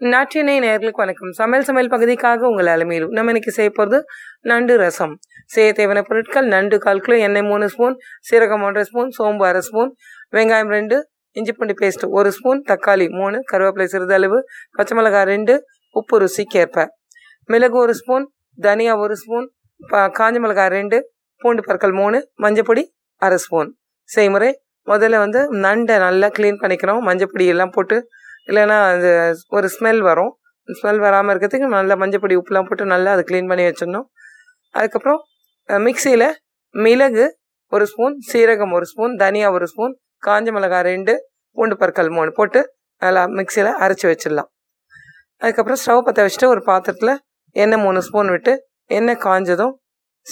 நாட்டினை நேர்களுக்கு வணக்கம். சமையல் சமையல் பகுதிக்காக உங்கள் அலமையிலும் நம்ம இன்னைக்கு செய்ய போகிறது நண்டு ரசம். செய்ய தேவையான பொருட்கள் நண்டு கால் கிலோ எண்ணெய் மூணு ஸ்பூன் சீரகம் ஒன்றரை ஸ்பூன் சோம்பு அரை ஸ்பூன் வெங்காயம் ரெண்டு இஞ்சி பூண்டு பேஸ்ட் ஒரு ஸ்பூன் தக்காளி மூணு கருவேப்பிலை சிறிதளவு பச்சை மிளகாய் ரெண்டு உப்பு ருசிக்கேற்ப. மிளகு ஒரு ஸ்பூன் தனியா ஒரு ஸ்பூன் காஞ்ச மிளகாய் ரெண்டு பூண்டு பற்கள் மூணு மஞ்சப்பொடி அரை ஸ்பூன். செய்முறை முதல்ல வந்து நண்டை நல்லா க்ளீன் பண்ணிக்கிறோம் மஞ்சப்பொடி எல்லாம் போட்டு இல்லைன்னா அது ஒரு ஸ்மெல் வரும். ஸ்மெல் வராமல் இருக்கிறதுக்கு நல்லா மஞ்சப்பொடி உப்புலாம் போட்டு நல்லா அதை க்ளீன் பண்ணி வச்சிடணும். அதுக்கப்புறம் மிக்சியில் மிளகு ஒரு ஸ்பூன் சீரகம் ஒரு ஸ்பூன் தனியா ஒரு ஸ்பூன் காஞ்ச மிளகாய் ரெண்டு பூண்டு பற்கள் மூணு போட்டு நல்லா மிக்சியில் அரைச்சி வச்சிடலாம். அதுக்கப்புறம் ஸ்டவ் பற்ற வச்சுட்டு ஒரு பாத்திரத்தில் எண்ணெய் மூணு ஸ்பூன் விட்டு எண்ணெய் காஞ்சதும்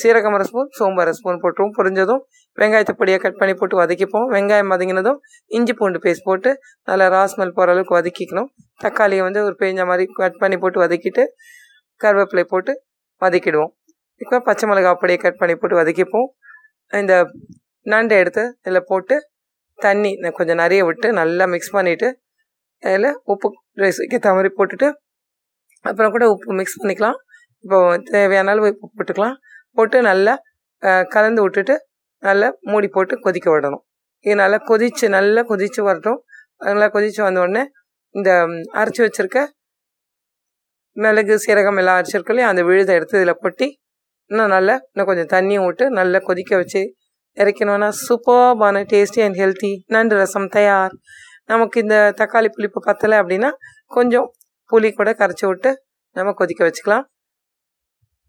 சீரகம் அரை ஸ்பூன் சோம்பு அரை ஸ்பூன் போட்டுருவோம். புரிஞ்சதும் வெங்காயத்தை பொடியாக கட் பண்ணி போட்டு வதக்கிப்போம். வெங்காயம் வதங்கினதும் இஞ்சி பூண்டு பேஸ்ட் போட்டு நல்லா ராஸ்மல் போகிற அளவுக்கு வதக்கிக்கணும். தக்காளியை வந்து ஒரு பேஞ்ச மாதிரி கட் பண்ணி போட்டு வதக்கிட்டு கருவேப்பிலை போட்டு வதக்கிடுவோம். இப்போ பச்சை மிளகா அப்படியே கட் பண்ணி போட்டு வதக்கிப்போம். இந்த நண்டை எடுத்து இதில் போட்டு தண்ணி கொஞ்சம் நிறைய விட்டு நல்லா மிக்ஸ் பண்ணிவிட்டு அதில் உப்பு ரைஸுக்கு ஏற்ற மாதிரி போட்டுட்டு அப்புறம் கூட உப்பு மிக்ஸ் பண்ணிக்கலாம். இப்போ தேவையான அளவு உப்பு போட்டுக்கலாம். போட்டு நல்லா கலந்து விட்டுட்டு நல்லா மூடி போட்டு கொதிக்க விடணும். இது நல்லா கொதிச்சு நல்லா கொதிச்சு வரட்டும். நல்லா கொதிச்சு வந்த உடனே இந்த அரைச்சி வச்சிருக்க மிளகு சீரகம் எல்லாம் அரைச்சிருக்கோம் இல்லையா? அந்த விழுதை எடுத்து இதில் கொட்டி இன்னும் நல்லா இன்னும் கொஞ்சம் தண்ணியும் விட்டு நல்லா கொதிக்க வச்சு இறக்கணும்னா சூப்பர்பான டேஸ்டி அண்ட் ஹெல்த்தி நண்டு ரசம் தயார். நமக்கு இந்த தக்காளி புளிப்பு பத்தலை அப்படின்னா கொஞ்சம் புளி கூட கரைச்சி விட்டு நம்ம கொதிக்க வச்சுக்கலாம்.